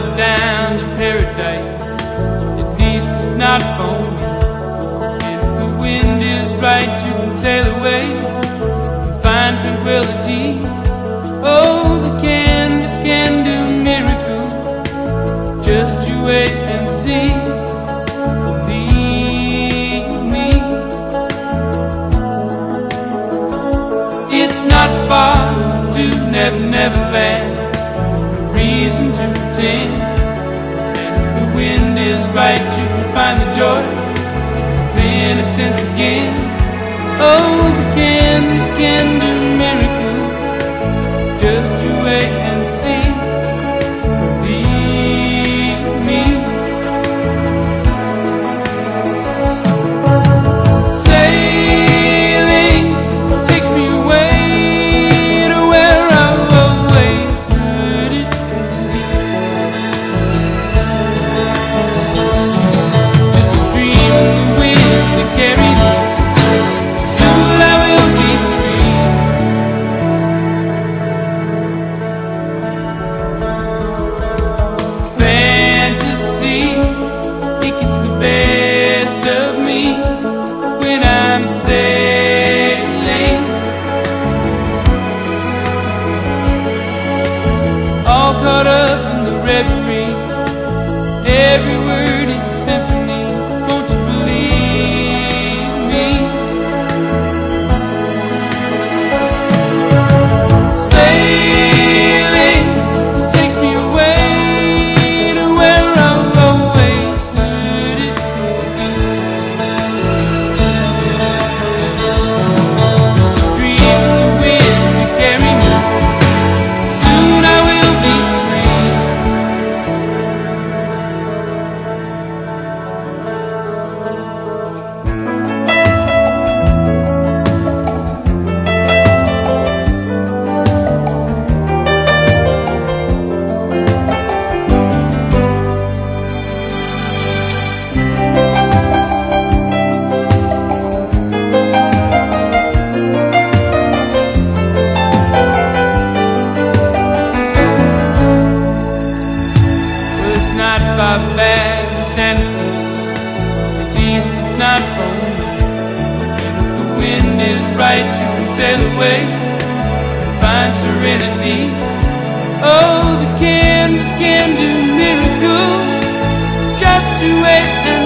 fly down to paradise. At least not for me. If the wind is right, you can sail away and find tranquility. Oh, the canvas can do miracles. Just you wait and see. It's not far to Never Never Land. Reason to pretend. If the wind is right, you can find the joy of innocence again. Oh, the canvas can do miracles. Just you wait not for me. And if the wind is right, you can sail away and find serenity. Oh, the canvas can do miracles. Just you wait and